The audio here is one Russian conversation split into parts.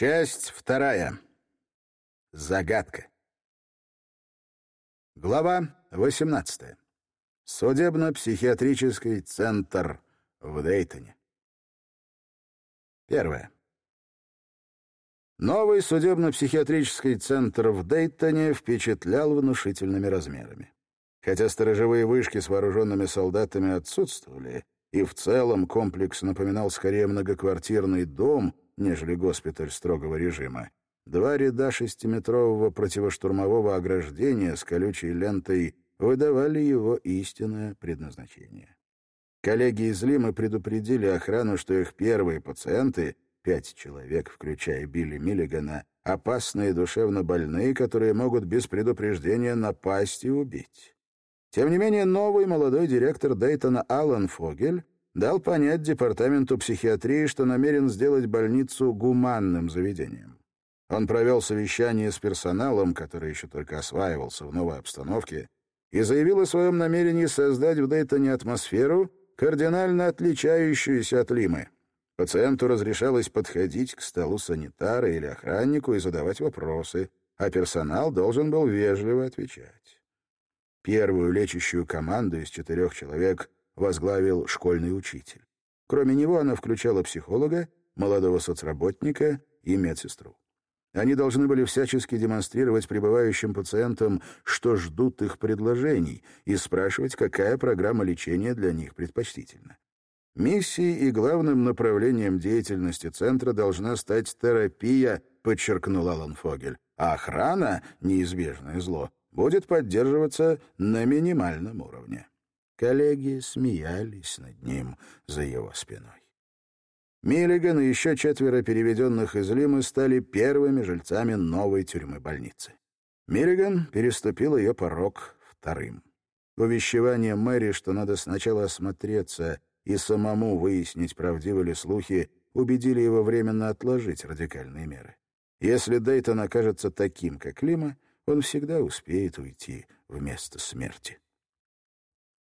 Часть вторая. Загадка. Глава 18. Судебно-психиатрический центр в Дейтоне. Первое. Новый судебно-психиатрический центр в Дейтоне впечатлял внушительными размерами. Хотя сторожевые вышки с вооруженными солдатами отсутствовали, и в целом комплекс напоминал скорее многоквартирный дом, нежели госпиталь строгого режима. Два ряда шестиметрового противоштурмового ограждения с колючей лентой выдавали его истинное предназначение. Коллеги из Лимы предупредили охрану, что их первые пациенты, пять человек, включая Билли Миллигана, опасные душевно больные, которые могут без предупреждения напасть и убить. Тем не менее, новый молодой директор Дейтона Аллан Фогель дал понять департаменту психиатрии, что намерен сделать больницу гуманным заведением. Он провел совещание с персоналом, который еще только осваивался в новой обстановке, и заявил о своем намерении создать в Дейтоне атмосферу, кардинально отличающуюся от Лимы. Пациенту разрешалось подходить к столу санитара или охраннику и задавать вопросы, а персонал должен был вежливо отвечать. Первую лечащую команду из четырех человек возглавил школьный учитель. Кроме него она включала психолога, молодого соцработника и медсестру. Они должны были всячески демонстрировать пребывающим пациентам, что ждут их предложений, и спрашивать, какая программа лечения для них предпочтительна. Миссией и главным направлением деятельности центра должна стать терапия, подчеркнул Алан Фогель, а охрана, неизбежное зло, будет поддерживаться на минимальном уровне. Коллеги смеялись над ним за его спиной. Миллиган и еще четверо переведенных из Лимы стали первыми жильцами новой тюрьмы-больницы. Миллиган переступил ее порог вторым. Увещевание Мэри, что надо сначала осмотреться и самому выяснить, правдивы ли слухи, убедили его временно отложить радикальные меры. Если Дейтон окажется таким, как Лима, он всегда успеет уйти вместо смерти.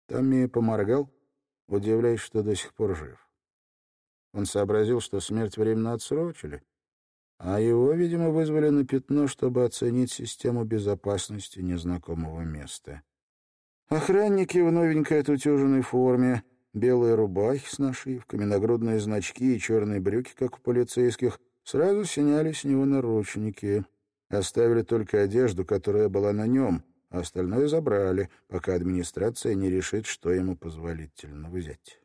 Томми поморгал, удивляясь, что до сих пор жив. Он сообразил, что смерть временно отсрочили, а его, видимо, вызвали на пятно, чтобы оценить систему безопасности незнакомого места. Охранники в новенькой отутюженной форме, белые рубахи с нашивками, нагрудные значки и черные брюки, как у полицейских, сразу сняли с него наручники. Оставили только одежду, которая была на нем, а остальное забрали, пока администрация не решит, что ему позволительно взять.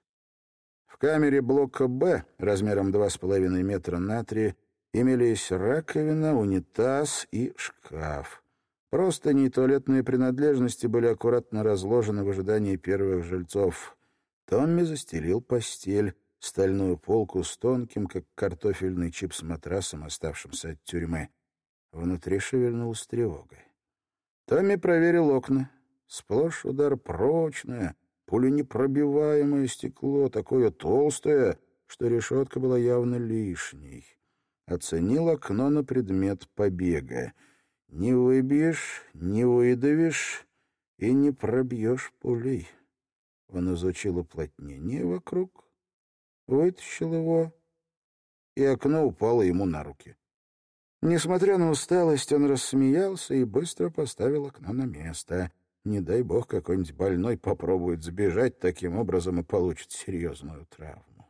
В камере блока «Б» размером 2,5 метра на 3 имелись раковина, унитаз и шкаф. Просто не туалетные принадлежности были аккуратно разложены в ожидании первых жильцов. Томми застелил постель, стальную полку с тонким, как картофельный чип с матрасом, оставшимся от тюрьмы. Внутри шевельнулась тревога. Томми проверил окна. Сплошь удар прочное, пуленепробиваемое стекло, такое толстое, что решетка была явно лишней. Оценил окно на предмет побега. Не выбьешь, не выдавишь и не пробьешь пулей. Он изучил уплотнение вокруг, вытащил его, и окно упало ему на руки. Несмотря на усталость, он рассмеялся и быстро поставил окно на место. Не дай бог, какой-нибудь больной попробует сбежать таким образом и получит серьезную травму.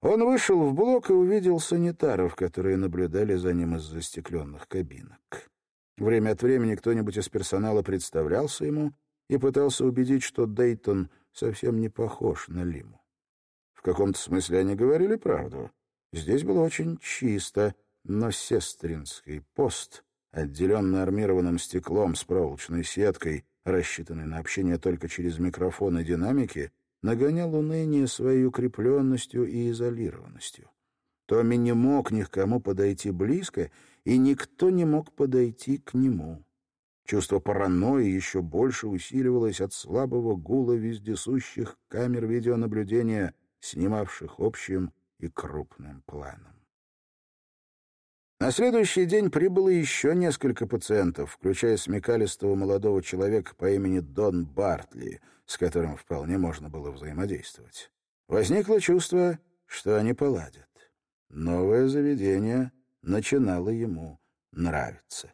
Он вышел в блок и увидел санитаров, которые наблюдали за ним из застекленных кабинок. Время от времени кто-нибудь из персонала представлялся ему и пытался убедить, что Дейтон совсем не похож на Лиму. В каком-то смысле они говорили правду. Здесь было очень чисто, но сестринский пост, отделенный армированным стеклом с проволочной сеткой, рассчитанный на общение только через микрофон и динамики, нагонял уныние своей укрепленностью и изолированностью. Томми не мог ни к кому подойти близко, и никто не мог подойти к нему. Чувство паранойи еще больше усиливалось от слабого гула вездесущих камер видеонаблюдения, снимавших общим и крупным планом. На следующий день прибыло еще несколько пациентов, включая смекалистого молодого человека по имени Дон Бартли, с которым вполне можно было взаимодействовать. Возникло чувство, что они поладят. Новое заведение начинало ему нравиться.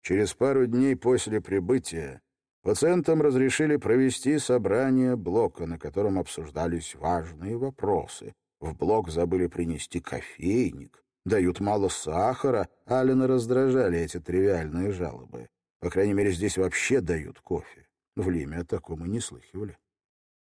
Через пару дней после прибытия пациентам разрешили провести собрание блока, на котором обсуждались важные вопросы. В блок забыли принести кофейник, дают мало сахара, Алина раздражали эти тривиальные жалобы. По крайней мере, здесь вообще дают кофе. В Лиме о таком и не слыхивали.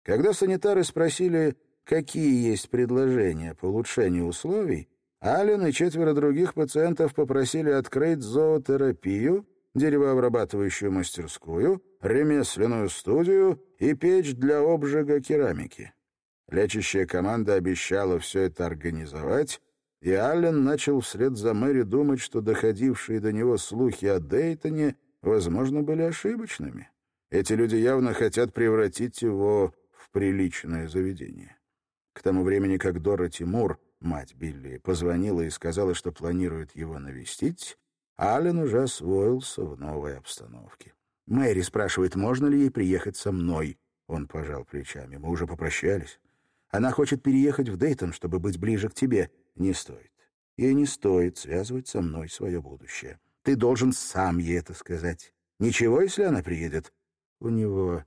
Когда санитары спросили, какие есть предложения по улучшению условий, Аллен и четверо других пациентов попросили открыть зоотерапию, деревообрабатывающую мастерскую, ремесленную студию и печь для обжига керамики. Лечащая команда обещала все это организовать, и Аллен начал вслед за Мэри думать, что доходившие до него слухи о Дейтоне, возможно, были ошибочными. Эти люди явно хотят превратить его в приличное заведение. К тому времени, как Дора Тимур, мать Билли, позвонила и сказала, что планирует его навестить, Аллен уже освоился в новой обстановке. Мэри спрашивает, можно ли ей приехать со мной. Он пожал плечами. Мы уже попрощались. Она хочет переехать в Дейтон, чтобы быть ближе к тебе. Не стоит. Ей не стоит связывать со мной свое будущее. Ты должен сам ей это сказать. Ничего, если она приедет. У него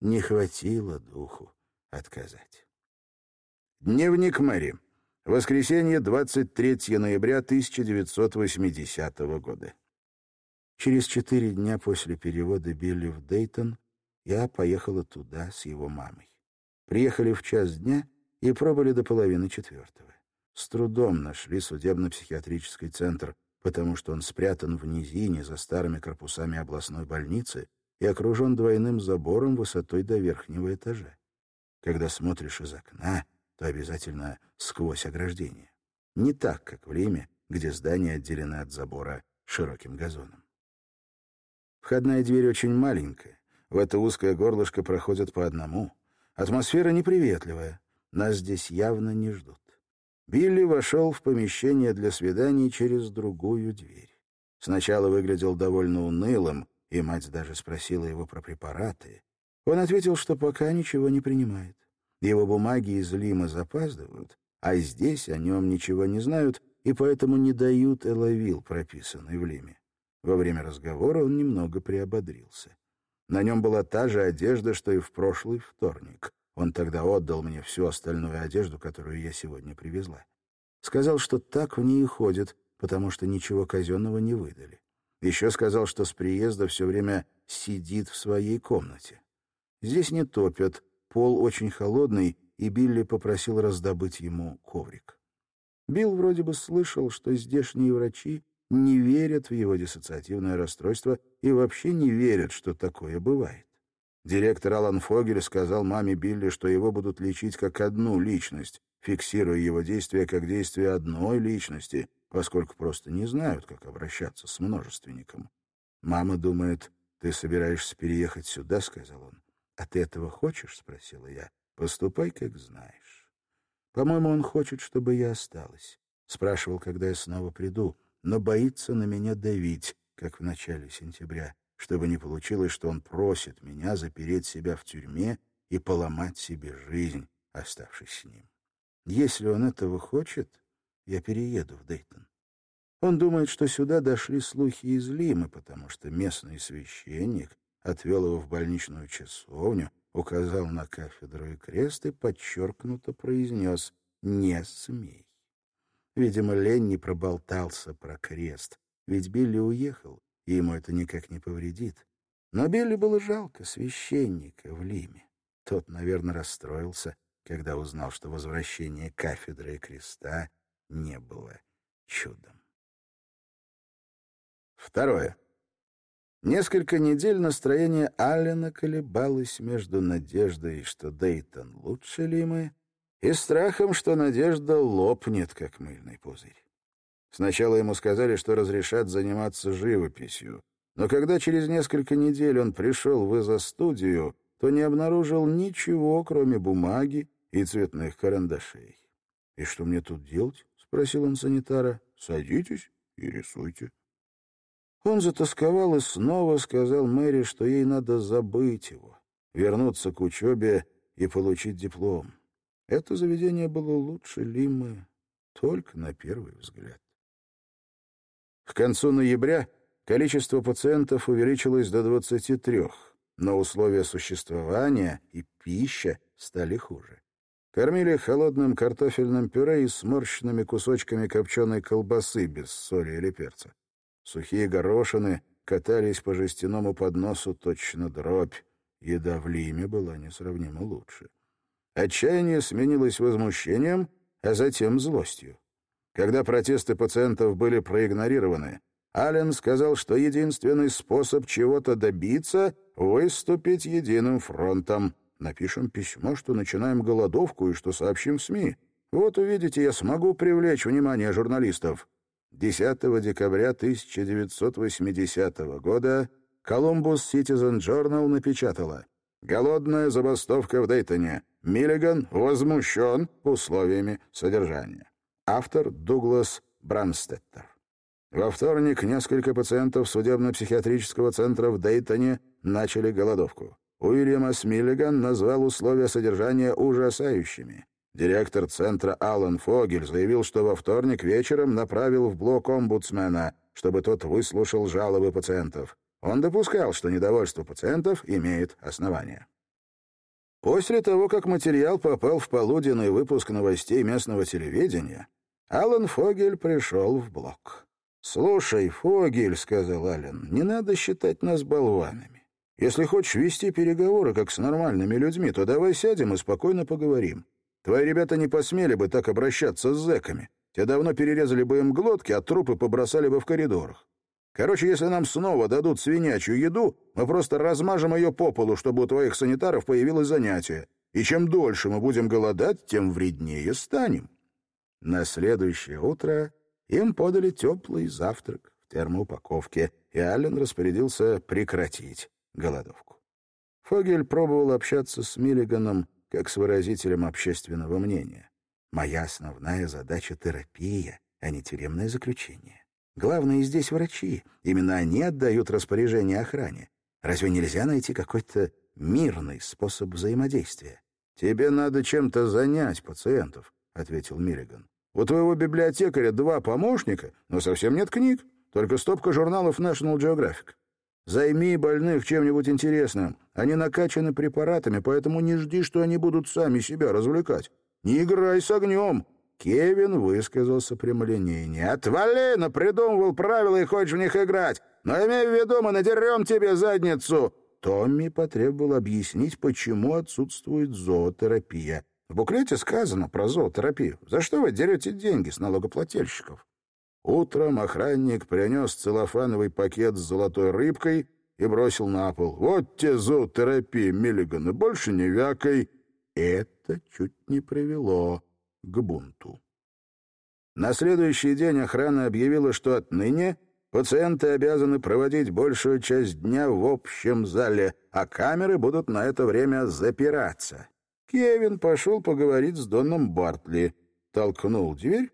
не хватило духу отказать. Дневник Мэри. Воскресенье, 23 ноября 1980 года. Через четыре дня после перевода Билли в Дейтон я поехала туда с его мамой. Приехали в час дня и пробыли до половины четвертого. С трудом нашли судебно-психиатрический центр, потому что он спрятан в низине за старыми корпусами областной больницы и окружен двойным забором высотой до верхнего этажа. Когда смотришь из окна, то обязательно сквозь ограждение. Не так, как в Риме, где здание отделено от забора широким газоном. Входная дверь очень маленькая. В это узкое горлышко проходят по одному. Атмосфера неприветливая. Нас здесь явно не ждут. Билли вошел в помещение для свиданий через другую дверь. Сначала выглядел довольно унылым, и мать даже спросила его про препараты. Он ответил, что пока ничего не принимает. Его бумаги из Лима запаздывают, а здесь о нем ничего не знают и поэтому не дают Элавил, прописанный в Лиме. Во время разговора он немного приободрился. На нем была та же одежда, что и в прошлый вторник. Он тогда отдал мне всю остальную одежду, которую я сегодня привезла. Сказал, что так в ней и ходит, потому что ничего казенного не выдали. Еще сказал, что с приезда все время сидит в своей комнате. Здесь не топят, Пол очень холодный, и Билли попросил раздобыть ему коврик. Билл вроде бы слышал, что здешние врачи не верят в его диссоциативное расстройство и вообще не верят, что такое бывает. Директор Алан Фогель сказал маме Билли, что его будут лечить как одну личность, фиксируя его действия как действия одной личности, поскольку просто не знают, как обращаться с множественником. «Мама думает, ты собираешься переехать сюда», — сказал он. «А ты этого хочешь?» — спросила я. «Поступай, как знаешь». «По-моему, он хочет, чтобы я осталась». Спрашивал, когда я снова приду, но боится на меня давить, как в начале сентября, чтобы не получилось, что он просит меня запереть себя в тюрьме и поломать себе жизнь, оставшись с ним. Если он этого хочет, я перееду в Дейтон. Он думает, что сюда дошли слухи из Лимы, потому что местный священник отвел его в больничную часовню, указал на кафедру и крест и подчеркнуто произнес «Не смей». Видимо, Лень не проболтался про крест, ведь Билли уехал, и ему это никак не повредит. Но Билли было жалко священника в Лиме. Тот, наверное, расстроился, когда узнал, что возвращение кафедры и креста не было чудом. Второе. Несколько недель настроение Аллена колебалось между надеждой, что Дейтон лучше Лимы, и страхом, что надежда лопнет, как мыльный пузырь. Сначала ему сказали, что разрешат заниматься живописью, но когда через несколько недель он пришел в изо-студию, то не обнаружил ничего, кроме бумаги и цветных карандашей. «И что мне тут делать?» — спросил он санитара. «Садитесь и рисуйте». Он затасковал и снова сказал Мэри, что ей надо забыть его, вернуться к учебе и получить диплом. Это заведение было лучше Лимы только на первый взгляд. К концу ноября количество пациентов увеличилось до 23, но условия существования и пища стали хуже. Кормили холодным картофельным пюре и сморщенными кусочками копченой колбасы без соли или перца. Сухие горошины катались по жестяному подносу точно дробь. Еда в Лиме была несравнимо лучше. Отчаяние сменилось возмущением, а затем злостью. Когда протесты пациентов были проигнорированы, Аллен сказал, что единственный способ чего-то добиться — выступить единым фронтом. Напишем письмо, что начинаем голодовку и что сообщим в СМИ. Вот увидите, я смогу привлечь внимание журналистов. 10 декабря 1980 года Columbus Citizen Journal напечатала «Голодная забастовка в Дейтоне. Миллиган возмущен условиями содержания». Автор Дуглас Бранстеттер. Во вторник несколько пациентов судебно-психиатрического центра в Дейтоне начали голодовку. Уильям Миллиган назвал условия содержания ужасающими. Директор центра Алан Фогель заявил, что во вторник вечером направил в блок омбудсмена, чтобы тот выслушал жалобы пациентов. Он допускал, что недовольство пациентов имеет основания. После того, как материал попал в полуденный выпуск новостей местного телевидения, Алан Фогель пришел в блок. «Слушай, Фогель», — сказал Ален, — «не надо считать нас болванами. Если хочешь вести переговоры, как с нормальными людьми, то давай сядем и спокойно поговорим. Твои ребята не посмели бы так обращаться с зэками. Те давно перерезали бы им глотки, а трупы побросали бы в коридорах. Короче, если нам снова дадут свинячью еду, мы просто размажем ее по полу, чтобы у твоих санитаров появилось занятие. И чем дольше мы будем голодать, тем вреднее станем. На следующее утро им подали теплый завтрак в термоупаковке, и Аллен распорядился прекратить голодовку. Фогель пробовал общаться с Миллиганом как с выразителем общественного мнения. «Моя основная задача — терапия, а не тюремное заключение. Главное здесь врачи. Именно они отдают распоряжение охране. Разве нельзя найти какой-то мирный способ взаимодействия?» «Тебе надо чем-то занять пациентов», — ответил Миллиган. У твоего библиотекаря два помощника, но совсем нет книг, только стопка журналов National Geographic. Займи больных чем-нибудь интересным. Они накачаны препаратами, поэтому не жди, что они будут сами себя развлекать. Не играй с огнем. Кевин высказался прямолинейнее. «Отвали! Напридумывал правила и хочешь в них играть! Но имей в виду, мы надерем тебе задницу!» Томми потребовал объяснить, почему отсутствует зоотерапия. В буклете сказано про зоотерапию. За что вы дерете деньги с налогоплательщиков? Утром охранник принес целлофановый пакет с золотой рыбкой и бросил на пол. «Вот те зоотерапия, Миллиган, и больше не вякой». Это чуть не привело к бунту. На следующий день охрана объявила, что отныне пациенты обязаны проводить большую часть дня в общем зале, а камеры будут на это время запираться. Кевин пошел поговорить с Доном Бартли, толкнул дверь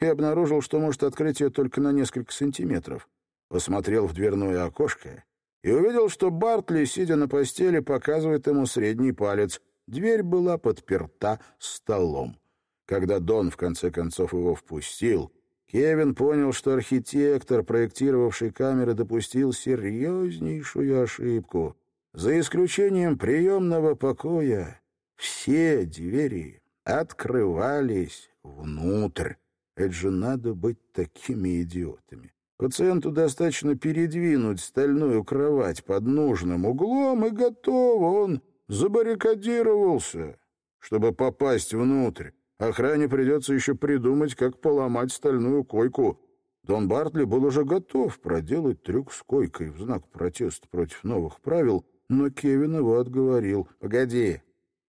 и обнаружил, что может открыть ее только на несколько сантиметров. Посмотрел в дверное окошко и увидел, что Бартли, сидя на постели, показывает ему средний палец. Дверь была подперта столом. Когда Дон в конце концов его впустил, Кевин понял, что архитектор, проектировавший камеры, допустил серьезнейшую ошибку. За исключением приемного покоя все двери открывались внутрь. Это же надо быть такими идиотами. Пациенту достаточно передвинуть стальную кровать под нужным углом, и готово, он забаррикадировался. Чтобы попасть внутрь, охране придется еще придумать, как поломать стальную койку. Дон Бартли был уже готов проделать трюк с койкой в знак протеста против новых правил, но Кевин его отговорил. «Погоди,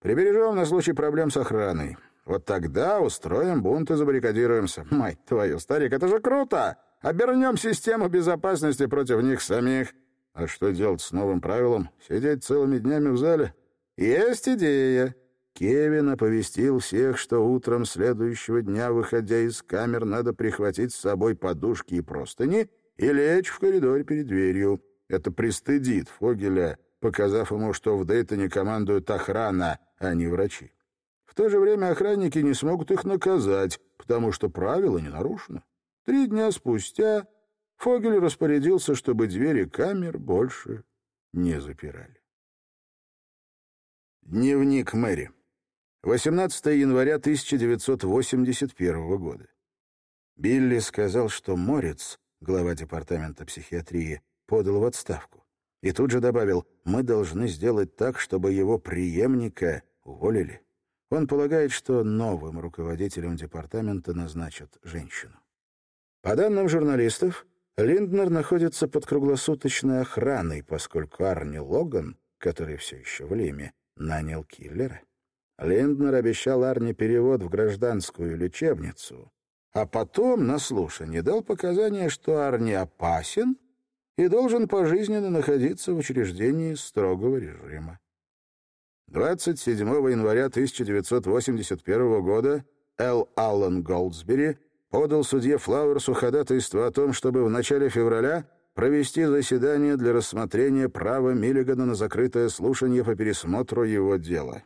Прибережем на случай проблем с охраной. Вот тогда устроим бунт и забаррикадируемся. Мать твою, старик, это же круто! Обернем систему безопасности против них самих. А что делать с новым правилом? Сидеть целыми днями в зале? Есть идея. Кевин оповестил всех, что утром следующего дня, выходя из камер, надо прихватить с собой подушки и простыни и лечь в коридоре перед дверью. Это пристыдит Фогеля, показав ему, что в Дейтоне командует охрана, а не врачи. В то же время охранники не смогут их наказать, потому что правило не нарушено. Три дня спустя Фогель распорядился, чтобы двери камер больше не запирали. Дневник Мэри. 18 января 1981 года. Билли сказал, что Морец, глава департамента психиатрии, подал в отставку. И тут же добавил, мы должны сделать так, чтобы его преемника уволили. Он полагает, что новым руководителем департамента назначат женщину. По данным журналистов, Линднер находится под круглосуточной охраной, поскольку Арни Логан, который все еще в Лиме, нанял киллера. Линднер обещал Арни перевод в гражданскую лечебницу, а потом на слушании дал показания, что Арни опасен и должен пожизненно находиться в учреждении строгого режима. 27 января 1981 года Эл Аллен Голдсбери подал судье Флауэрсу ходатайство о том, чтобы в начале февраля провести заседание для рассмотрения права Миллигана на закрытое слушание по пересмотру его дела.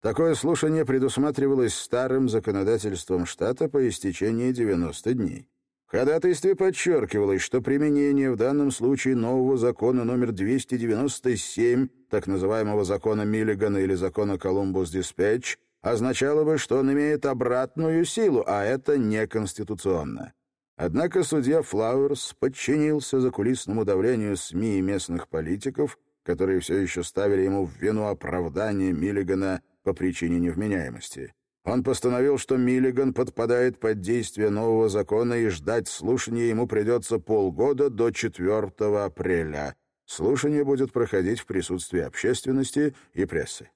Такое слушание предусматривалось старым законодательством штата по истечении 90 дней. Ходатайстве подчеркивалось, что применение в данном случае нового закона номер 297, так называемого закона Миллигана или закона Колумбус-Диспетч, означало бы, что он имеет обратную силу, а это неконституционно. Однако судья Флауэрс подчинился закулисному давлению СМИ и местных политиков, которые все еще ставили ему в вину оправдание Миллигана по причине невменяемости. Он постановил, что Миллиган подпадает под действие нового закона и ждать слушания ему придется полгода до 4 апреля. Слушание будет проходить в присутствии общественности и прессы.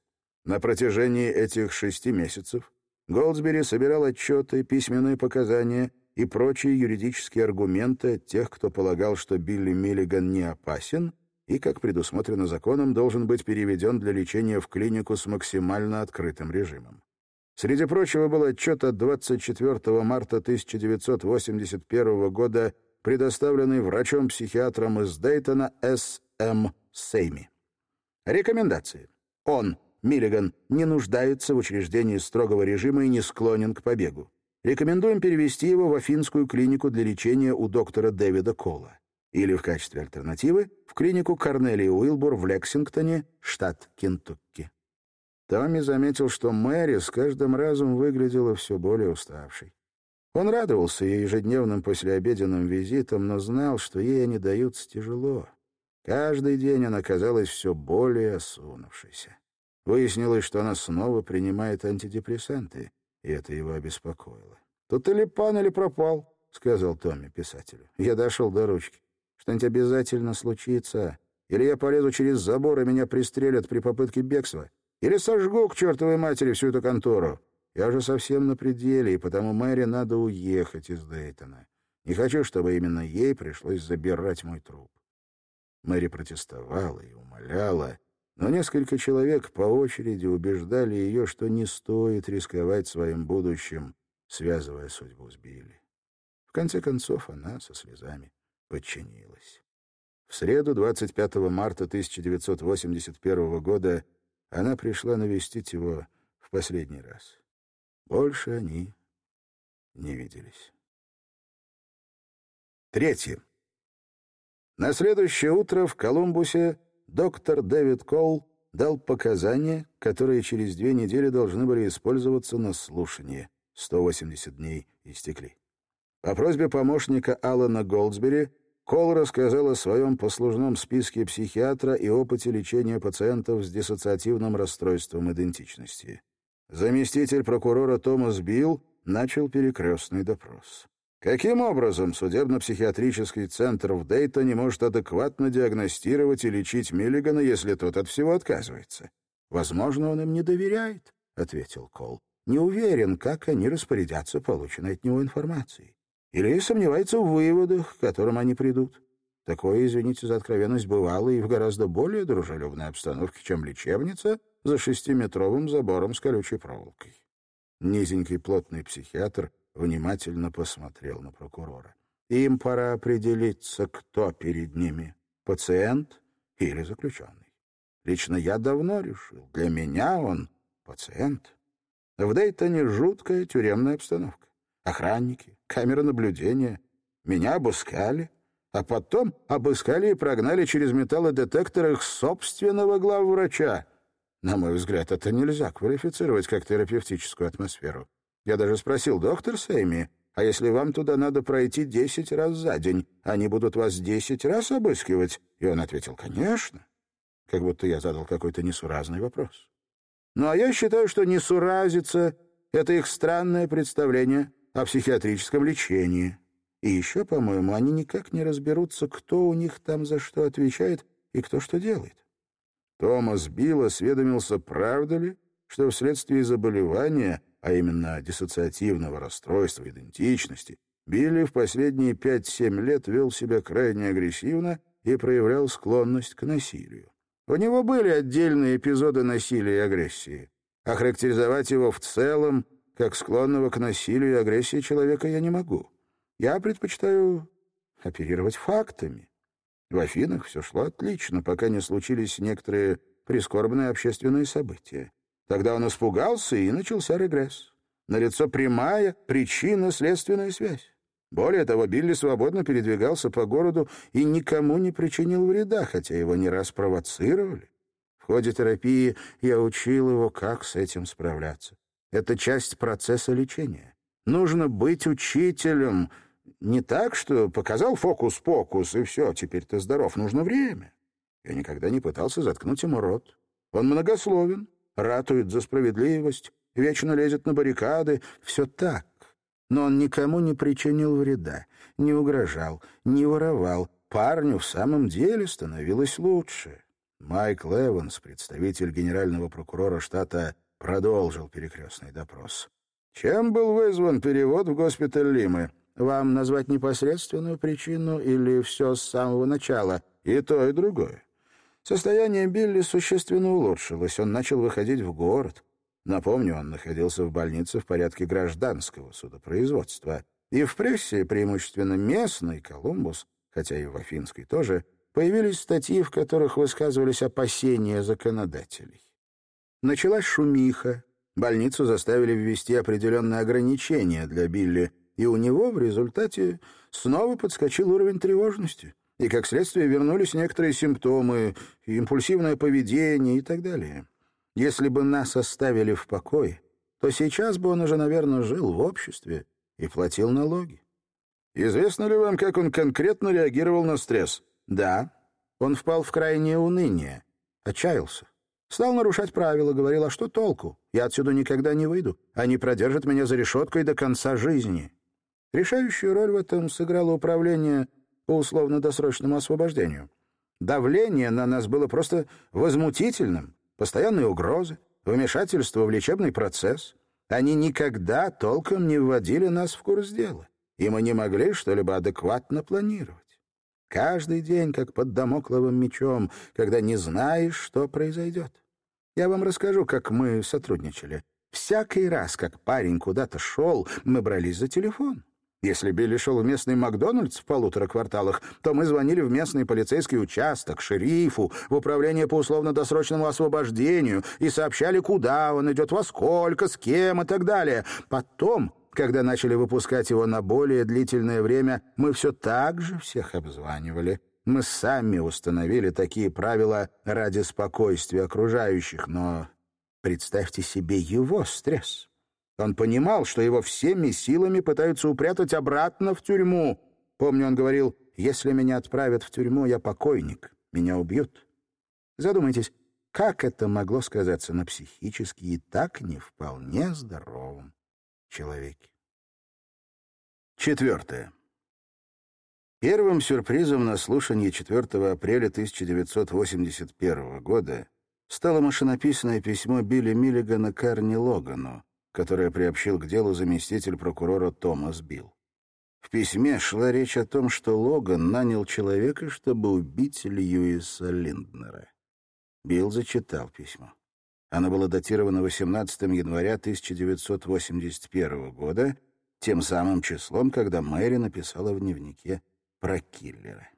На протяжении этих шести месяцев Голдсбери собирал отчеты, письменные показания и прочие юридические аргументы от тех, кто полагал, что Билли Миллиган не опасен — и, как предусмотрено законом, должен быть переведен для лечения в клинику с максимально открытым режимом. Среди прочего был отчет от 24 марта 1981 года, предоставленный врачом-психиатром из Дейтона С. М. Сейми. Рекомендации. Он, Миллиган, не нуждается в учреждении строгого режима и не склонен к побегу. Рекомендуем перевести его в Афинскую клинику для лечения у доктора Дэвида Кола или в качестве альтернативы в клинику Корнелии Уилбур в Лексингтоне, штат Кентукки. Томми заметил, что Мэри с каждым разом выглядела все более уставшей. Он радовался ее ежедневным послеобеденным визитам, но знал, что ей они даются тяжело. Каждый день она казалась все более осунувшейся. Выяснилось, что она снова принимает антидепрессанты, и это его обеспокоило. «Тут или пан, или пропал», — сказал Томми писателю. Я дошел до ручки. Что-нибудь обязательно случится. Или я полезу через забор, и меня пристрелят при попытке бегства. Или сожгу к чертовой матери всю эту контору. Я уже совсем на пределе, и потому Мэри надо уехать из Дейтона. Не хочу, чтобы именно ей пришлось забирать мой труп. Мэри протестовала и умоляла, но несколько человек по очереди убеждали ее, что не стоит рисковать своим будущим, связывая судьбу с Билли. В конце концов, она со слезами подчинилась. В среду, 25 марта 1981 года, она пришла навестить его в последний раз. Больше они не виделись. Третье. На следующее утро в Колумбусе доктор Дэвид Колл дал показания, которые через две недели должны были использоваться на слушании. 180 дней истекли. По просьбе помощника Алана Голдсбери Кол рассказал о своем послужном списке психиатра и опыте лечения пациентов с диссоциативным расстройством идентичности. Заместитель прокурора Томас Билл начал перекрестный допрос. Каким образом судебно-психиатрический центр в Дейтоне может адекватно диагностировать и лечить Миллигана, если тот от всего отказывается? Возможно, он им не доверяет, — ответил Кол. Не уверен, как они распорядятся полученной от него информацией или сомневается в выводах, к которым они придут. Такое, извините за откровенность, бывало и в гораздо более дружелюбной обстановке, чем лечебница за шестиметровым забором с колючей проволокой. Низенький плотный психиатр внимательно посмотрел на прокурора. Им пора определиться, кто перед ними — пациент или заключенный. Лично я давно решил, для меня он пациент. В Дейтоне жуткая тюремная обстановка. Охранники, камеры наблюдения. Меня обыскали. а потом обыскали и прогнали через металлодетектор их собственного главврача. На мой взгляд, это нельзя квалифицировать как терапевтическую атмосферу. Я даже спросил доктор Сэйми, а если вам туда надо пройти десять раз за день, они будут вас десять раз обыскивать? И он ответил, конечно. Как будто я задал какой-то несуразный вопрос. Ну, а я считаю, что несуразица — это их странное представление о психиатрическом лечении. И еще, по-моему, они никак не разберутся, кто у них там за что отвечает и кто что делает. Томас Билл осведомился, правда ли, что вследствие заболевания, а именно диссоциативного расстройства идентичности, Билли в последние 5-7 лет вел себя крайне агрессивно и проявлял склонность к насилию. У него были отдельные эпизоды насилия и агрессии. Охарактеризовать его в целом, как склонного к насилию и агрессии человека, я не могу. Я предпочитаю оперировать фактами. В Афинах все шло отлично, пока не случились некоторые прискорбные общественные события. Тогда он испугался, и начался регресс. Налицо прямая причинно-следственная связь. Более того, Билли свободно передвигался по городу и никому не причинил вреда, хотя его не раз провоцировали. В ходе терапии я учил его, как с этим справляться. Это часть процесса лечения. Нужно быть учителем. Не так, что показал фокус-покус, и все, теперь ты здоров. Нужно время. Я никогда не пытался заткнуть ему рот. Он многословен, ратует за справедливость, вечно лезет на баррикады. Все так. Но он никому не причинил вреда, не угрожал, не воровал. Парню в самом деле становилось лучше. Майк Леванс, представитель генерального прокурора штата, продолжил перекрестный допрос. Чем был вызван перевод в госпиталь Лимы? Вам назвать непосредственную причину или все с самого начала? И то, и другое. Состояние Билли существенно улучшилось. Он начал выходить в город. Напомню, он находился в больнице в порядке гражданского судопроизводства. И в прессе, преимущественно местной, Колумбус, хотя и в Афинской тоже, появились статьи, в которых высказывались опасения законодателей. Началась шумиха, больницу заставили ввести определенные ограничения для Билли, и у него в результате снова подскочил уровень тревожности, и, как следствие, вернулись некоторые симптомы, импульсивное поведение и так далее. Если бы нас оставили в покое, то сейчас бы он уже, наверное, жил в обществе и платил налоги. Известно ли вам, как он конкретно реагировал на стресс? Да. Он впал в крайнее уныние, отчаялся. Стал нарушать правила, говорил, а что толку? Я отсюда никогда не выйду. Они продержат меня за решеткой до конца жизни. Решающую роль в этом сыграло управление по условно-досрочному освобождению. Давление на нас было просто возмутительным постоянные угрозы, вмешательство в лечебный процесс. Они никогда толком не вводили нас в курс дела, и мы не могли что-либо адекватно планировать. Каждый день, как под домокловым мечом, когда не знаешь, что произойдет. Я вам расскажу, как мы сотрудничали. Всякий раз, как парень куда-то шел, мы брались за телефон. Если Билли шел в местный Макдональдс в полутора кварталах, то мы звонили в местный полицейский участок, шерифу, в управление по условно-досрочному освобождению и сообщали, куда он идет, во сколько, с кем и так далее. Потом, когда начали выпускать его на более длительное время, мы все так же всех обзванивали. Мы сами установили такие правила ради спокойствия окружающих, но представьте себе его стресс. Он понимал, что его всеми силами пытаются упрятать обратно в тюрьму. Помню, он говорил, «Если меня отправят в тюрьму, я покойник, меня убьют». Задумайтесь, как это могло сказаться на психически и так не вполне здоровом человеке? Четвертое. Первым сюрпризом на слушании 4 апреля 1981 года стало машинописное письмо Билли Миллигана Карни Логану, которое приобщил к делу заместитель прокурора Томас Билл. В письме шла речь о том, что Логан нанял человека, чтобы убить Льюиса Линднера. Билл зачитал письмо. Оно было датировано 18 января 1981 года, тем самым числом, когда Мэри написала в дневнике про киллера.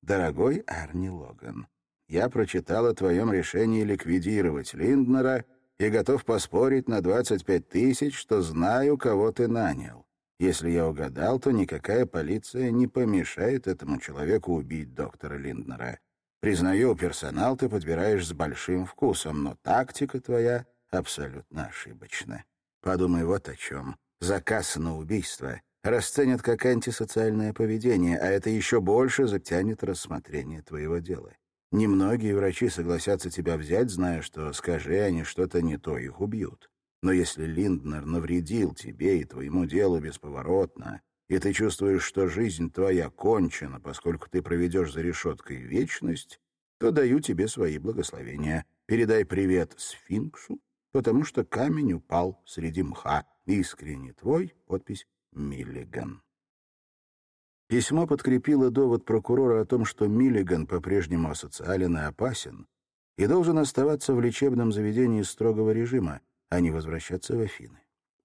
«Дорогой Арни Логан, я прочитал о твоем решении ликвидировать Линднера и готов поспорить на 25 тысяч, что знаю, кого ты нанял. Если я угадал, то никакая полиция не помешает этому человеку убить доктора Линднера. Признаю, персонал ты подбираешь с большим вкусом, но тактика твоя абсолютно ошибочна. Подумай вот о чем. Заказ на убийство расценят как антисоциальное поведение, а это еще больше затянет рассмотрение твоего дела. Немногие врачи согласятся тебя взять, зная, что, скажи они что-то не то, их убьют. Но если Линднер навредил тебе и твоему делу бесповоротно, и ты чувствуешь, что жизнь твоя кончена, поскольку ты проведешь за решеткой вечность, то даю тебе свои благословения. Передай привет сфинксу, потому что камень упал среди мха. Искренне твой, подпись Миллиган. Письмо подкрепило довод прокурора о том, что Миллиган по-прежнему асоциален и опасен и должен оставаться в лечебном заведении строгого режима, а не возвращаться в Афины.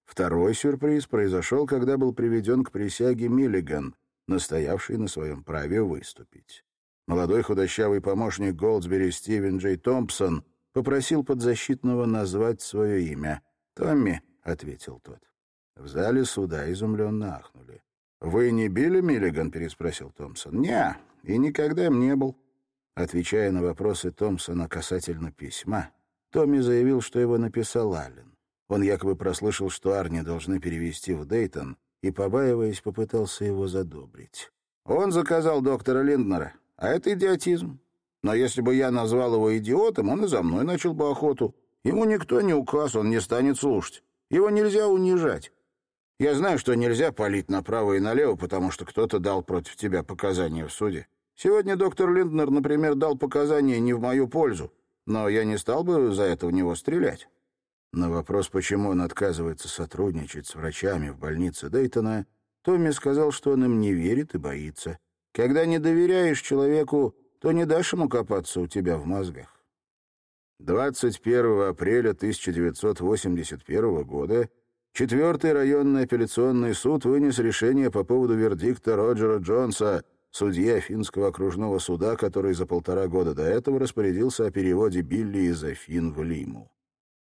Второй сюрприз произошел, когда был приведен к присяге Миллиган, настоявший на своем праве выступить. Молодой худощавый помощник Голдсбери Стивен Джей Томпсон попросил подзащитного назвать свое имя. «Томми», — ответил тот. В зале суда изумленно ахнули. «Вы не били Миллиган?» — переспросил Томпсон. «Не, и никогда им не был». Отвечая на вопросы Томпсона касательно письма, Томми заявил, что его написал Аллен. Он якобы прослышал, что Арни должны перевести в Дейтон, и, побаиваясь, попытался его задобрить. «Он заказал доктора Линднера, а это идиотизм. Но если бы я назвал его идиотом, он и за мной начал бы охоту. Ему никто не указ, он не станет слушать. Его нельзя унижать. Я знаю, что нельзя палить направо и налево, потому что кто-то дал против тебя показания в суде. Сегодня доктор Линднер, например, дал показания не в мою пользу, но я не стал бы за это в него стрелять». На вопрос, почему он отказывается сотрудничать с врачами в больнице Дейтона, Томми сказал, что он им не верит и боится. «Когда не доверяешь человеку, то не дашь ему копаться у тебя в мозгах». 21 апреля 1981 года Четвертый районный апелляционный суд вынес решение по поводу вердикта Роджера Джонса, судьи Афинского окружного суда, который за полтора года до этого распорядился о переводе Билли из Афин в Лиму.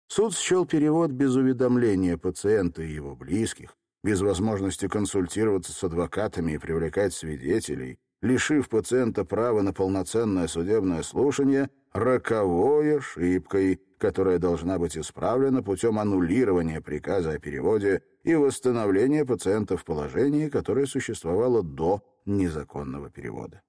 Суд счел перевод без уведомления пациента и его близких, без возможности консультироваться с адвокатами и привлекать свидетелей, лишив пациента права на полноценное судебное слушание, роковой ошибкой, которая должна быть исправлена путем аннулирования приказа о переводе и восстановления пациента в положении, которое существовало до незаконного перевода.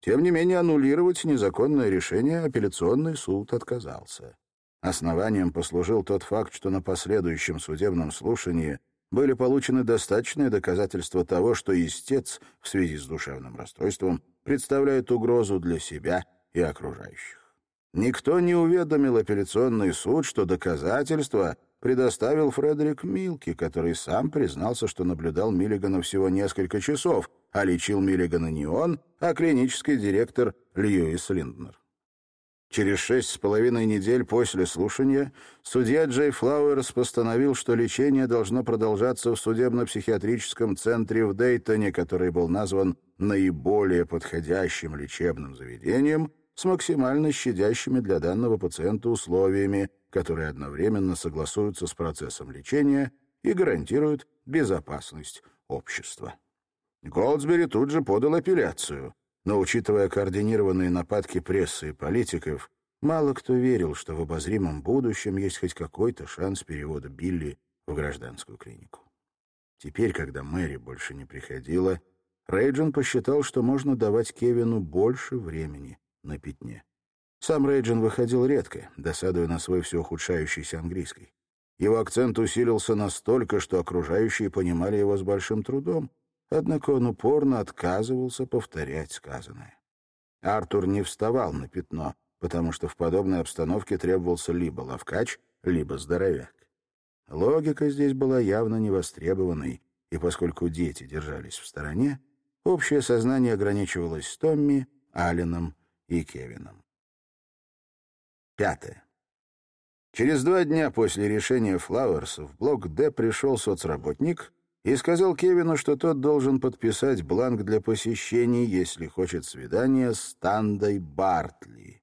Тем не менее, аннулировать незаконное решение апелляционный суд отказался. Основанием послужил тот факт, что на последующем судебном слушании были получены достаточные доказательства того, что истец в связи с душевным расстройством представляет угрозу для себя и окружающих. Никто не уведомил апелляционный суд, что доказательства предоставил Фредерик Милки, который сам признался, что наблюдал Миллигана всего несколько часов, а лечил Миллигана не он, а клинический директор Льюис Линднер. Через шесть с половиной недель после слушания судья Джей Флауэрс постановил, что лечение должно продолжаться в судебно-психиатрическом центре в Дейтоне, который был назван наиболее подходящим лечебным заведением с максимально щадящими для данного пациента условиями, которые одновременно согласуются с процессом лечения и гарантируют безопасность общества. Голдсбери тут же подал апелляцию — но, учитывая координированные нападки прессы и политиков, мало кто верил, что в обозримом будущем есть хоть какой-то шанс перевода Билли в гражданскую клинику. Теперь, когда Мэри больше не приходила, Рейджин посчитал, что можно давать Кевину больше времени на пятне. Сам Рейджин выходил редко, досадуя на свой все ухудшающийся английский. Его акцент усилился настолько, что окружающие понимали его с большим трудом, Однако он упорно отказывался повторять сказанное. Артур не вставал на пятно, потому что в подобной обстановке требовался либо ловкач, либо здоровяк. Логика здесь была явно невостребованной, и поскольку дети держались в стороне, общее сознание ограничивалось Томми, Алленом и Кевином. Пятое. Через два дня после решения Флауэрс в блок «Д» пришел соцработник и сказал Кевину, что тот должен подписать бланк для посещений, если хочет свидания с Тандой Бартли.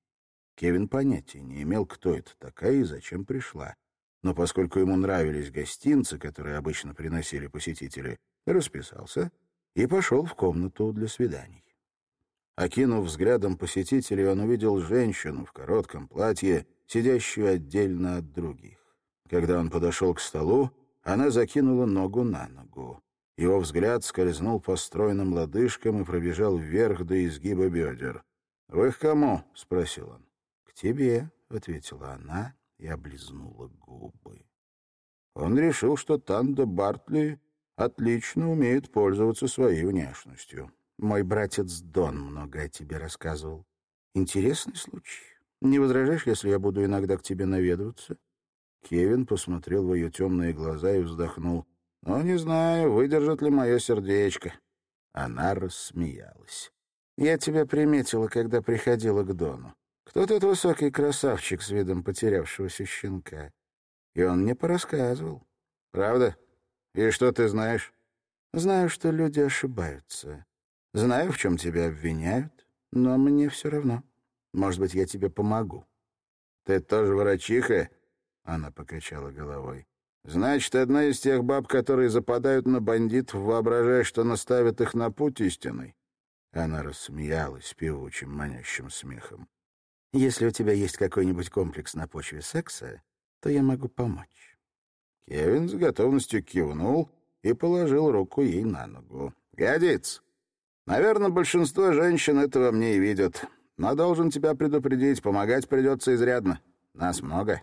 Кевин понятия не имел, кто это такая и зачем пришла. но поскольку ему нравились гостинцы, которые обычно приносили посетители, расписался и пошел в комнату для свиданий. Окинув взглядом посетителей, он увидел женщину в коротком платье, сидящую отдельно от других. Когда он подошел к столу, она закинула ногу на ногу. Его взгляд скользнул по стройным лодыжкам и пробежал вверх до изгиба бедер. «Вы к кому?» — спросил он. «К тебе», — ответила она и облизнула губы. Он решил, что Танда Бартли отлично умеет пользоваться своей внешностью. Мой братец Дон много о тебе рассказывал. Интересный случай. Не возражаешь, если я буду иногда к тебе наведываться?» Кевин посмотрел в ее темные глаза и вздохнул. «Ну, не знаю, выдержит ли мое сердечко». Она рассмеялась. «Я тебя приметила, когда приходила к Дону. Кто тот высокий красавчик с видом потерявшегося щенка?» И он мне порассказывал. «Правда? И что ты знаешь?» «Знаю, что люди ошибаются. Знаю, в чем тебя обвиняют, но мне все равно. Может быть, я тебе помогу». «Ты тоже врачиха?» — она покачала головой. «Значит, одна из тех баб, которые западают на бандитов, воображая, что наставят их на путь истинный?» Она рассмеялась певучим, манящим смехом. «Если у тебя есть какой-нибудь комплекс на почве секса, то я могу помочь». Кевин с готовностью кивнул и положил руку ей на ногу. «Годится. Наверное, большинство женщин этого мне и видят. Но должен тебя предупредить, помогать придется изрядно. Нас много.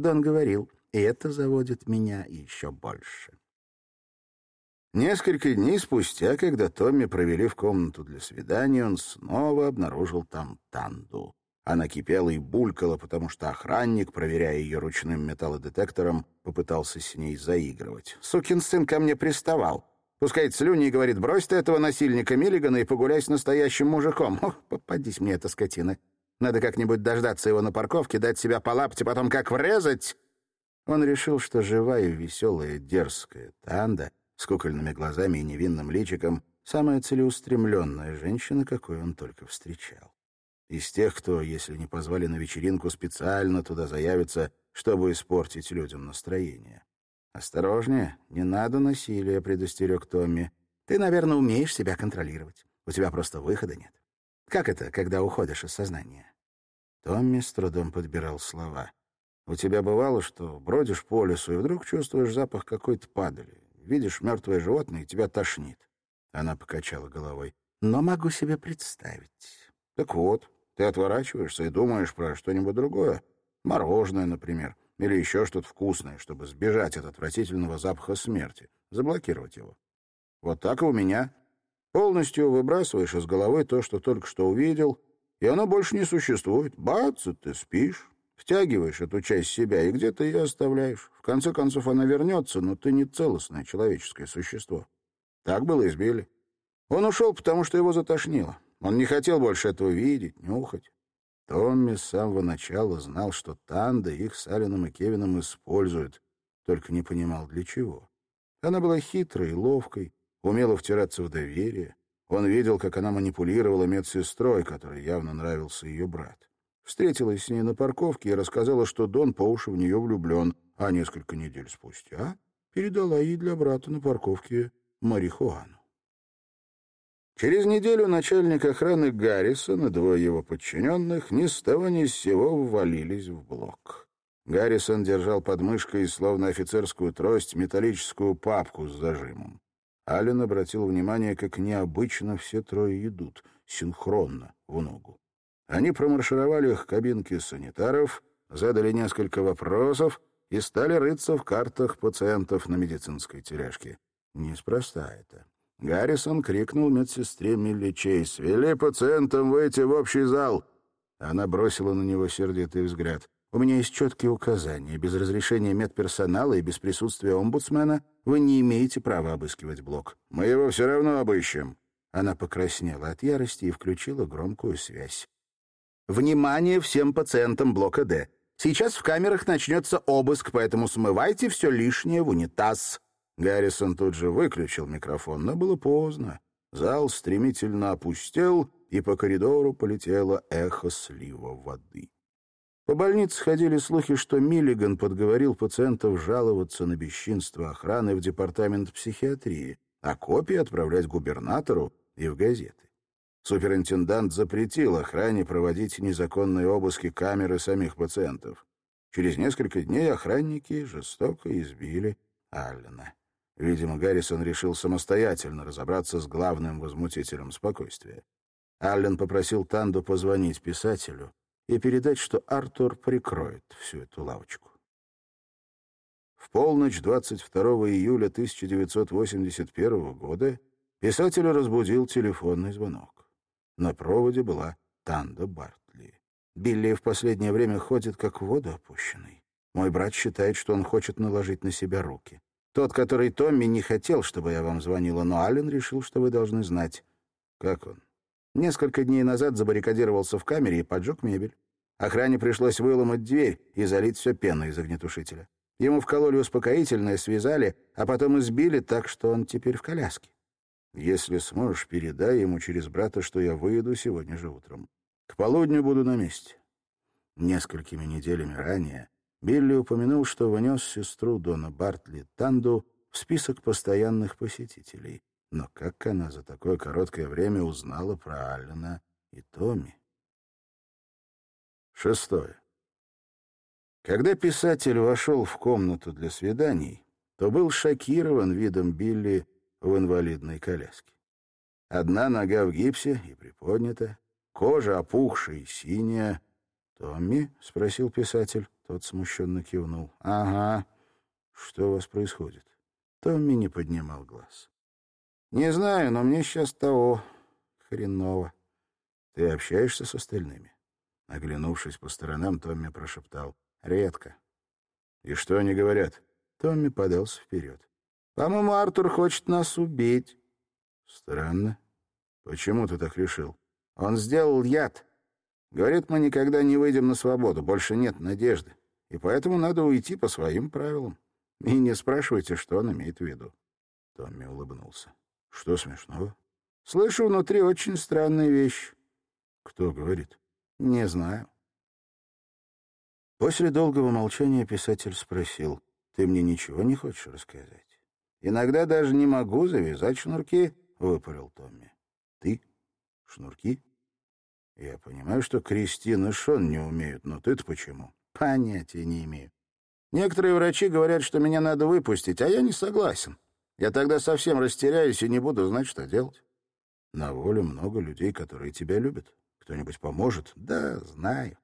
Дон говорил, и это заводит меня еще больше. Несколько дней спустя, когда Томми провели в комнату для свидания, он снова обнаружил там Танду. Она кипела и булькала, потому что охранник, проверяя ее ручным металлодетектором, попытался с ней заигрывать. «Сукин сын ко мне приставал. Пускает слюни и говорит, брось ты этого насильника Миллигана и погуляй с настоящим мужиком. Ох, попадись мне эта скотина. Надо как-нибудь дождаться его на парковке, дать себя по лапте, потом как врезать. Он решил, что живая, веселая, дерзкая Танда с кукольными глазами и невинным личиком самая целеустремленная женщина, какой он только встречал. Из тех, кто, если не позвали на вечеринку, специально туда заявится, чтобы испортить людям настроение. «Осторожнее, не надо насилия», — предостерег Томми. «Ты, наверное, умеешь себя контролировать. У тебя просто выхода нет. Как это, когда уходишь из сознания?» Томми с трудом подбирал слова. «У тебя бывало, что бродишь по лесу и вдруг чувствуешь запах какой-то падали. Видишь мертвое животное, и тебя тошнит». Она покачала головой. «Но могу себе представить». «Так вот, ты отворачиваешься и думаешь про что-нибудь другое. Мороженое, например. Или еще что-то вкусное, чтобы сбежать от отвратительного запаха смерти, заблокировать его. Вот так и у меня. Полностью выбрасываешь из головы то, что только что увидел, и оно больше не существует. Бац, и ты спишь, втягиваешь эту часть себя и где-то ее оставляешь. В конце концов она вернется, но ты не целостное человеческое существо. Так было и с Билли. Он ушел, потому что его затошнило. Он не хотел больше этого видеть, нюхать. Томми с самого начала знал, что Танда их с Алином и Кевином используют, только не понимал, для чего. Она была хитрой и ловкой, умела втираться в доверие. Он видел, как она манипулировала медсестрой, которой явно нравился ее брат. Встретилась с ней на парковке и рассказала, что Дон по уши в нее влюблен, а несколько недель спустя передала ей для брата на парковке марихуану. Через неделю начальник охраны Гаррисон и двое его подчиненных ни с того ни с сего ввалились в блок. Гаррисон держал под мышкой, словно офицерскую трость, металлическую папку с зажимом. Аллен обратил внимание, как необычно все трое идут, синхронно, в ногу. Они промаршировали к кабинке санитаров, задали несколько вопросов и стали рыться в картах пациентов на медицинской тележке. Неспроста это. Гаррисон крикнул медсестре Милли Чейз. «Вели пациентам выйти в общий зал!» Она бросила на него сердитый взгляд. «У меня есть четкие указания. Без разрешения медперсонала и без присутствия омбудсмена вы не имеете права обыскивать блок. Мы его все равно обыщем». Она покраснела от ярости и включила громкую связь. «Внимание всем пациентам блока «Д». Сейчас в камерах начнется обыск, поэтому смывайте все лишнее в унитаз». Гаррисон тут же выключил микрофон, но было поздно. Зал стремительно опустел, и по коридору полетело эхо слива воды. По больнице ходили слухи, что Миллиган подговорил пациентов жаловаться на бесчинство охраны в департамент психиатрии, а копии отправлять губернатору и в газеты. Суперинтендант запретил охране проводить незаконные обыски камеры самих пациентов. Через несколько дней охранники жестоко избили Аллена. Видимо, Гаррисон решил самостоятельно разобраться с главным возмутителем спокойствия. Аллен попросил Танду позвонить писателю и передать, что Артур прикроет всю эту лавочку. В полночь 22 июля 1981 года писателя разбудил телефонный звонок. На проводе была Танда Бартли. Билли в последнее время ходит как в воду опущенный. Мой брат считает, что он хочет наложить на себя руки. Тот, который Томми, не хотел, чтобы я вам звонила, но Аллен решил, что вы должны знать. Как он? Несколько дней назад забаррикадировался в камере и поджег мебель. Охране пришлось выломать дверь и залить все пеной из огнетушителя. Ему вкололи успокоительное, связали, а потом избили так, что он теперь в коляске. Если сможешь, передай ему через брата, что я выеду сегодня же утром. К полудню буду на месте. Несколькими неделями ранее Билли упомянул, что внес сестру Дона Бартли Танду в список постоянных посетителей. Но как она за такое короткое время узнала про Аллена и Томми? Шестое. Когда писатель вошел в комнату для свиданий, то был шокирован видом Билли в инвалидной коляске. Одна нога в гипсе и приподнята, кожа опухшая и синяя. «Томми?» — спросил писатель. Тот смущенно кивнул. «Ага. Что у вас происходит?» Томми не поднимал глаз. «Не знаю, но мне сейчас того хреново. Ты общаешься с остальными?» Оглянувшись по сторонам, Томми прошептал. «Редко». «И что они говорят?» Томми подался вперед. «По-моему, Артур хочет нас убить». «Странно. Почему ты так решил?» «Он сделал яд. Говорит, мы никогда не выйдем на свободу, больше нет надежды. И поэтому надо уйти по своим правилам. И не спрашивайте, что он имеет в виду». Томми улыбнулся. Что смешного? Слышу внутри очень странные вещи. Кто говорит? Не знаю. После долгого молчания писатель спросил, «Ты мне ничего не хочешь рассказать?» «Иногда даже не могу завязать шнурки», — выпалил Томми. «Ты? Шнурки?» «Я понимаю, что Кристина и Шон не умеют, но ты-то почему?» «Понятия не имею. Некоторые врачи говорят, что меня надо выпустить, а я не согласен. Я тогда совсем растеряюсь и не буду знать, что делать. На воле много людей, которые тебя любят. Кто-нибудь поможет? Да, знаю.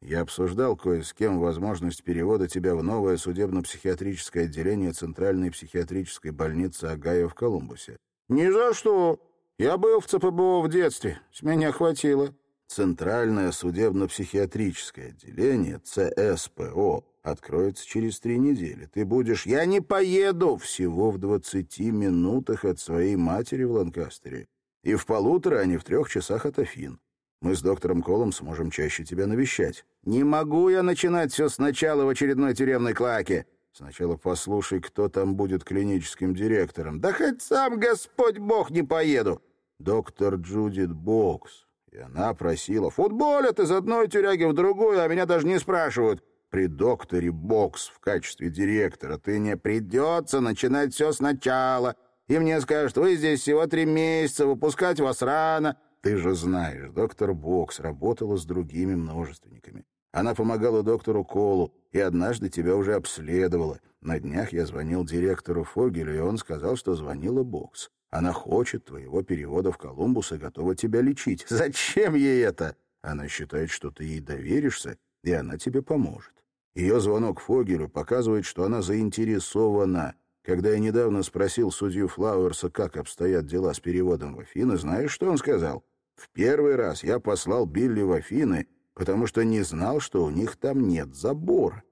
Я обсуждал кое с кем возможность перевода тебя в новое судебно-психиатрическое отделение Центральной психиатрической больницы Агая в Колумбусе. Ни за что. Я был в ЦПБО в детстве. С меня хватило. Центральное судебно-психиатрическое отделение, ЦСПО, откроется через три недели. Ты будешь... Я не поеду всего в двадцати минутах от своей матери в Ланкастере. И в полутора, а не в трех часах от Афин. Мы с доктором Колом сможем чаще тебя навещать. Не могу я начинать все сначала в очередной тюремной клаке. Сначала послушай, кто там будет клиническим директором. Да хоть сам Господь Бог не поеду. Доктор Джудит Бокс. И она просила, футболят из одной тюряги в другую, а меня даже не спрашивают при докторе Бокс в качестве директора ты не придется начинать все сначала. И мне скажут, вы здесь всего три месяца, выпускать вас рано. Ты же знаешь, доктор Бокс работала с другими множественниками. Она помогала доктору Колу и однажды тебя уже обследовала. На днях я звонил директору Фогелю, и он сказал, что звонила Бокс. Она хочет твоего перевода в Колумбус и готова тебя лечить. Зачем ей это? Она считает, что ты ей доверишься, и она тебе поможет. Ее звонок Фогелю показывает, что она заинтересована. Когда я недавно спросил судью Флауэрса, как обстоят дела с переводом в Афины, знаешь, что он сказал? В первый раз я послал Билли в Афины, потому что не знал, что у них там нет забора.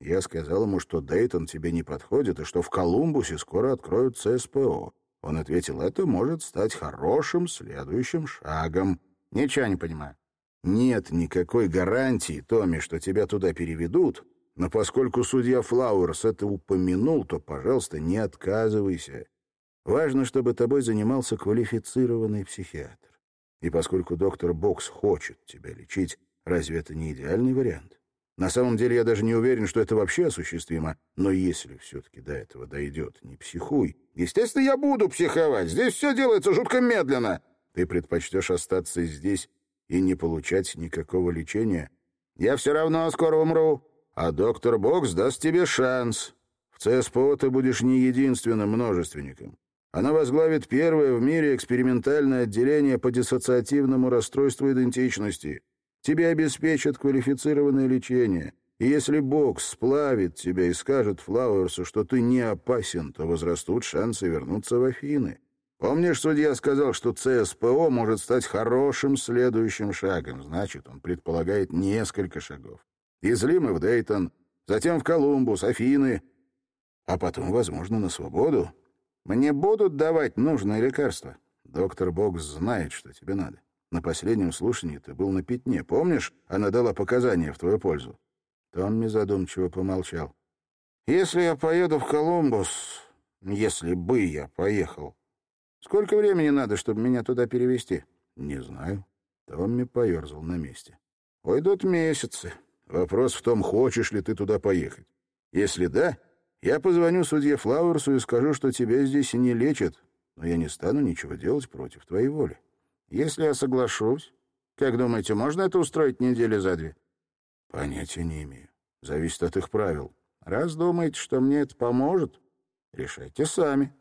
Я сказал ему, что Дейтон тебе не подходит, и что в Колумбусе скоро откроют ЦСПО. Он ответил, это может стать хорошим следующим шагом. Ничего не понимаю. Нет никакой гарантии, Томми, что тебя туда переведут, но поскольку судья Флауэрс это упомянул, то, пожалуйста, не отказывайся. Важно, чтобы тобой занимался квалифицированный психиатр. И поскольку доктор Бокс хочет тебя лечить, разве это не идеальный вариант? На самом деле я даже не уверен, что это вообще осуществимо. Но если все-таки до этого дойдет, не психуй. Естественно, я буду психовать. Здесь все делается жутко медленно. Ты предпочтешь остаться здесь и не получать никакого лечения? Я все равно скоро умру. А доктор Бокс даст тебе шанс. В ЦСПО ты будешь не единственным множественником. Она возглавит первое в мире экспериментальное отделение по диссоциативному расстройству идентичности. Тебе обеспечат квалифицированное лечение. И если Бокс сплавит тебя и скажет Флауэрсу, что ты не опасен, то возрастут шансы вернуться в Афины. Помнишь, судья сказал, что ЦСПО может стать хорошим следующим шагом? Значит, он предполагает несколько шагов. Из Лимы в Дейтон, затем в Колумбус, Афины, а потом, возможно, на свободу. Мне будут давать нужное лекарство. Доктор Бокс знает, что тебе надо. На последнем слушании ты был на пятне. Помнишь, она дала показания в твою пользу?» Томми задумчиво помолчал. «Если я поеду в Колумбус, если бы я поехал, сколько времени надо, чтобы меня туда перевести? «Не знаю». Томми поерзал на месте. «Уйдут месяцы. Вопрос в том, хочешь ли ты туда поехать. Если да, я позвоню судье Флауэрсу и скажу, что тебя здесь и не лечат, но я не стану ничего делать против твоей воли. Если я соглашусь, как думаете, можно это устроить недели за две? Понятия не имею. Зависит от их правил. Раз думаете, что мне это поможет, решайте сами.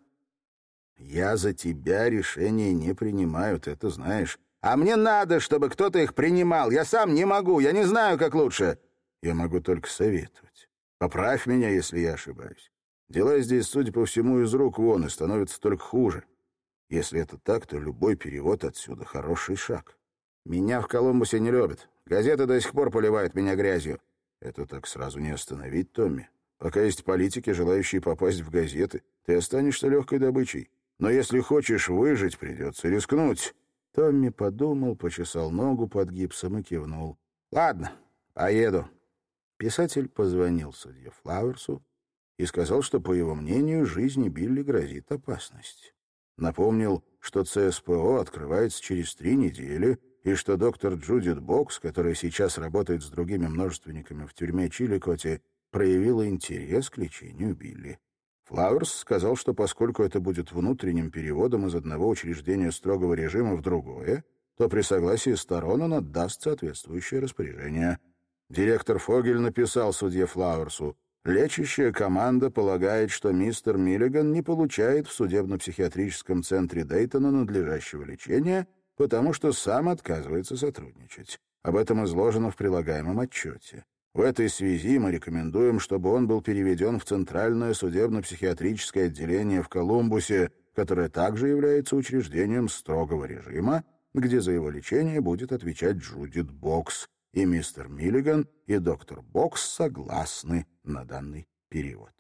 Я за тебя решения не принимаю, ты это знаешь. А мне надо, чтобы кто-то их принимал. Я сам не могу, я не знаю, как лучше. Я могу только советовать. Поправь меня, если я ошибаюсь. Дела здесь, судя по всему, из рук вон и становятся только хуже. Если это так, то любой перевод отсюда — хороший шаг. Меня в Колумбусе не любят. Газеты до сих пор поливают меня грязью. Это так сразу не остановить, Томми. Пока есть политики, желающие попасть в газеты, ты останешься легкой добычей. Но если хочешь выжить, придется рискнуть. Томми подумал, почесал ногу под гипсом и кивнул. «Ладно, поеду». Писатель позвонил судье Флауэрсу и сказал, что, по его мнению, жизни Билли грозит опасность. Напомнил, что ЦСПО открывается через три недели, и что доктор Джудит Бокс, которая сейчас работает с другими множественниками в тюрьме Чиликоте, проявила интерес к лечению Билли. Флауэрс сказал, что поскольку это будет внутренним переводом из одного учреждения строгого режима в другое, то при согласии сторон он отдаст соответствующее распоряжение. Директор Фогель написал судье Флауэрсу, Лечащая команда полагает, что мистер Миллиган не получает в судебно-психиатрическом центре Дейтона надлежащего лечения, потому что сам отказывается сотрудничать. Об этом изложено в прилагаемом отчете. В этой связи мы рекомендуем, чтобы он был переведен в Центральное судебно-психиатрическое отделение в Колумбусе, которое также является учреждением строгого режима, где за его лечение будет отвечать Джудит Бокс, и мистер Миллиган, и доктор Бокс согласны на данный перевод.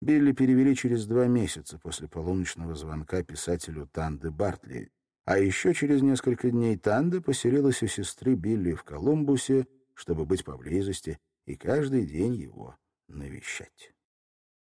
Билли перевели через два месяца после полуночного звонка писателю Танды Бартли, а еще через несколько дней Танда поселилась у сестры Билли в Колумбусе, чтобы быть поблизости и каждый день его навещать.